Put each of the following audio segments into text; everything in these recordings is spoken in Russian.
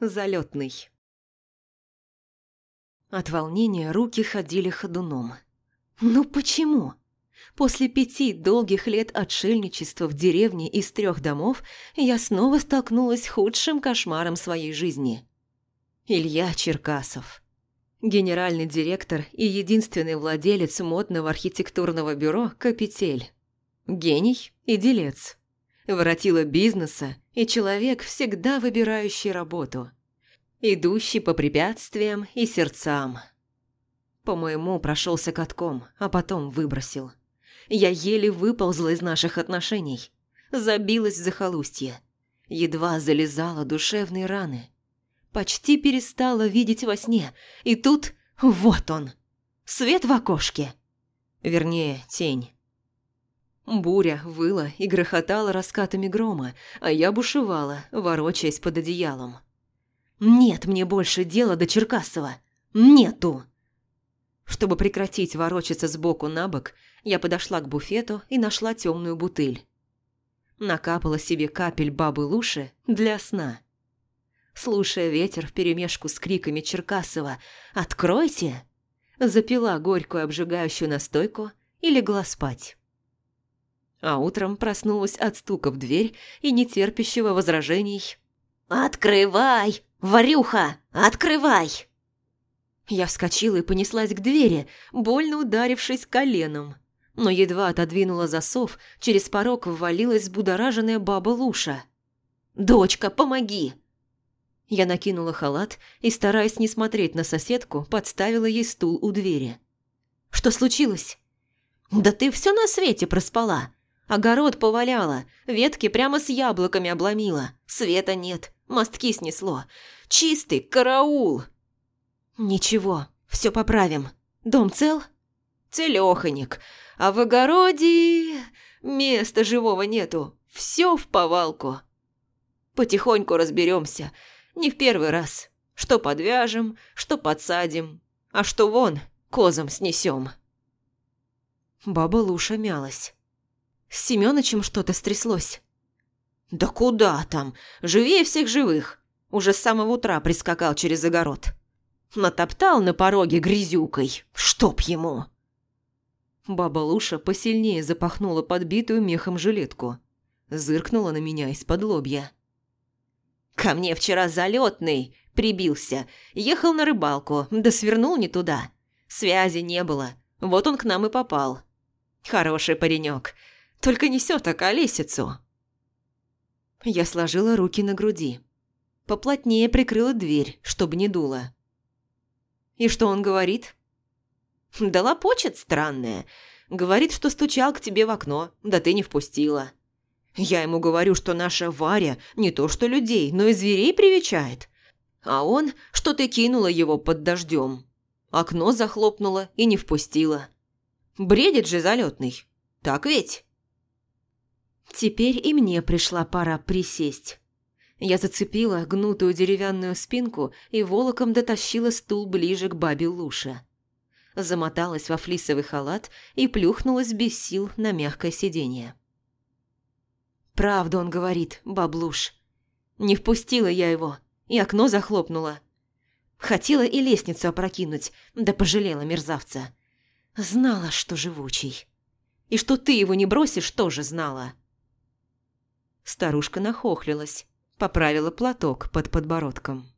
залетный. От волнения руки ходили ходуном. Ну почему? После пяти долгих лет отшельничества в деревне из трех домов я снова столкнулась с худшим кошмаром своей жизни. Илья Черкасов. Генеральный директор и единственный владелец модного архитектурного бюро «Капитель». Гений и делец. Воротила бизнеса и человек, всегда выбирающий работу. Идущий по препятствиям и сердцам. По-моему, прошелся катком, а потом выбросил. Я еле выползла из наших отношений. Забилась в захолустье. Едва залезала душевные раны. Почти перестала видеть во сне. И тут вот он. Свет в окошке. Вернее, тень. Буря выла и грохотала раскатами грома, а я бушевала, ворочаясь под одеялом. «Нет мне больше дела до Черкасова! Нету!» Чтобы прекратить ворочаться сбоку на бок, я подошла к буфету и нашла темную бутыль. Накапала себе капель бабы Луши для сна. Слушая ветер вперемешку с криками Черкасова «Откройте!», запила горькую обжигающую настойку и легла спать. А утром проснулась от стука в дверь и нетерпящего возражений «Открывай! Варюха, открывай!» Я вскочила и понеслась к двери, больно ударившись коленом. Но едва отодвинула засов, через порог ввалилась взбудораженная баба Луша. «Дочка, помоги!» Я накинула халат и, стараясь не смотреть на соседку, подставила ей стул у двери. «Что случилось?» «Да ты все на свете проспала. Огород поваляла, ветки прямо с яблоками обломила. Света нет, мостки снесло. Чистый караул!» «Ничего, все поправим. Дом цел?» «Целёхонек. А в огороде места живого нету. Все в повалку. Потихоньку разберемся. Не в первый раз. Что подвяжем, что подсадим, а что вон козам снесем». Баба Луша мялась. С Семёнычем что-то стряслось. «Да куда там? Живее всех живых. Уже с самого утра прискакал через огород. Натоптал на пороге грязюкой. Чтоб ему!» Баба Луша посильнее запахнула подбитую мехом жилетку. Зыркнула на меня из-под лобья. «Ко мне вчера залетный прибился. Ехал на рыбалку, да свернул не туда. Связи не было. Вот он к нам и попал. Хороший паренек. Только несет околесицу». Я сложила руки на груди. Поплотнее прикрыла дверь, чтобы не дуло. «И что он говорит?» «Да лопочет странное. Говорит, что стучал к тебе в окно, да ты не впустила. Я ему говорю, что наша Варя не то что людей, но и зверей привечает. А он, что ты кинула его под дождем. Окно захлопнула и не впустила. Бредит же залетный. Так ведь?» Теперь и мне пришла пора присесть. Я зацепила гнутую деревянную спинку и волоком дотащила стул ближе к бабе Луше. Замоталась во флисовый халат и плюхнулась без сил на мягкое сиденье. «Правду он говорит, баблуш. Не впустила я его, и окно захлопнула. Хотела и лестницу опрокинуть, да пожалела мерзавца. Знала, что живучий. И что ты его не бросишь, тоже знала». Старушка нахохлилась, поправила платок под подбородком.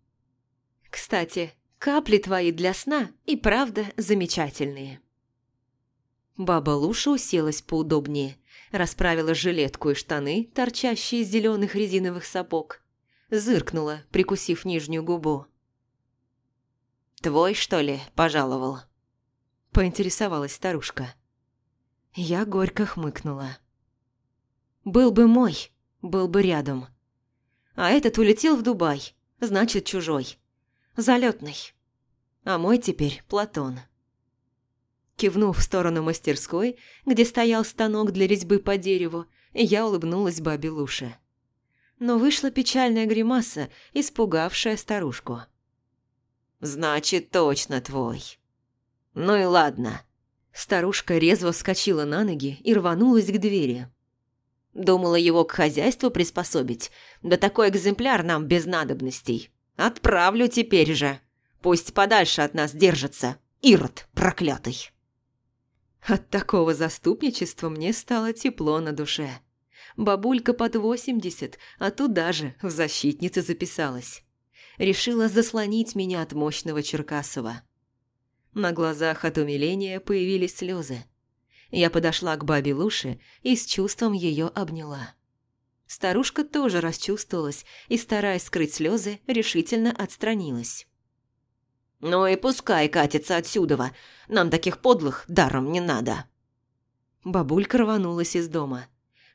«Кстати, капли твои для сна и правда замечательные». Баба Луша уселась поудобнее, расправила жилетку и штаны, торчащие из зеленых резиновых сапог. Зыркнула, прикусив нижнюю губу. «Твой, что ли, пожаловал?» Поинтересовалась старушка. Я горько хмыкнула. «Был бы мой, был бы рядом. А этот улетел в Дубай, значит, чужой. Залетный. А мой теперь Платон. Кивнув в сторону мастерской, где стоял станок для резьбы по дереву, я улыбнулась бабе Луше. Но вышла печальная гримаса, испугавшая старушку. «Значит, точно твой. Ну и ладно». Старушка резво вскочила на ноги и рванулась к двери. Думала его к хозяйству приспособить. Да такой экземпляр нам без надобностей. Отправлю теперь же. Пусть подальше от нас держится. Ирод проклятый. От такого заступничества мне стало тепло на душе. Бабулька под восемьдесят, а туда же в защитнице записалась. Решила заслонить меня от мощного Черкасова. На глазах от умиления появились слезы. Я подошла к бабе Луше и с чувством ее обняла. Старушка тоже расчувствовалась и, стараясь скрыть слезы, решительно отстранилась. «Ну и пускай катится отсюда, нам таких подлых даром не надо». Бабулька рванулась из дома.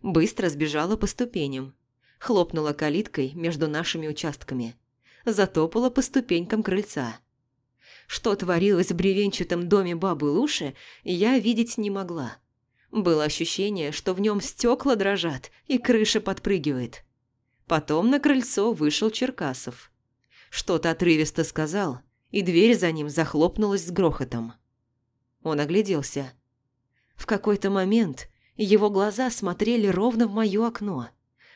Быстро сбежала по ступеням. Хлопнула калиткой между нашими участками. Затопала по ступенькам крыльца. Что творилось в бревенчатом доме бабы Луши, я видеть не могла. Было ощущение, что в нем стекла дрожат и крыша подпрыгивает. Потом на крыльцо вышел Черкасов. Что-то отрывисто сказал, и дверь за ним захлопнулась с грохотом. Он огляделся. В какой-то момент его глаза смотрели ровно в мое окно,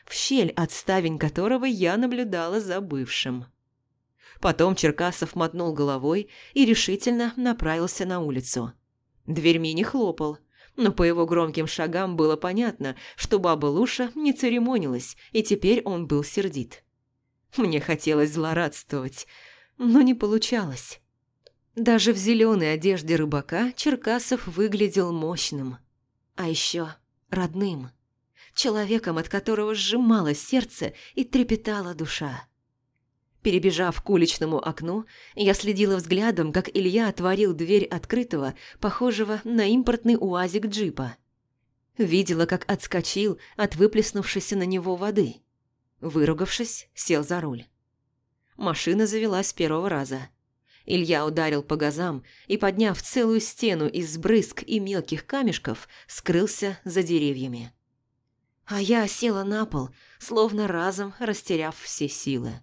в щель, от которого я наблюдала за бывшим. Потом Черкасов мотнул головой и решительно направился на улицу. Дверьми не хлопал, но по его громким шагам было понятно, что баба Луша не церемонилась, и теперь он был сердит. Мне хотелось злорадствовать, но не получалось. Даже в зеленой одежде рыбака Черкасов выглядел мощным. А еще родным. Человеком, от которого сжималось сердце и трепетала душа. Перебежав к уличному окну, я следила взглядом, как Илья отворил дверь открытого, похожего на импортный уазик джипа. Видела, как отскочил от выплеснувшейся на него воды. Выругавшись, сел за руль. Машина завелась с первого раза. Илья ударил по газам и, подняв целую стену из брызг и мелких камешков, скрылся за деревьями. А я села на пол, словно разом растеряв все силы.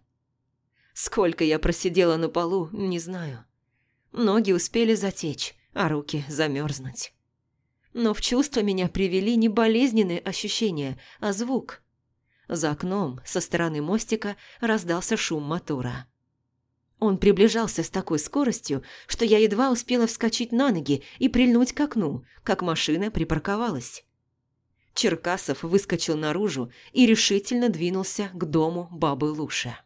Сколько я просидела на полу, не знаю. Ноги успели затечь, а руки замерзнуть. Но в чувство меня привели не болезненные ощущения, а звук. За окном, со стороны мостика, раздался шум мотора. Он приближался с такой скоростью, что я едва успела вскочить на ноги и прильнуть к окну, как машина припарковалась. Черкасов выскочил наружу и решительно двинулся к дому бабы Луши.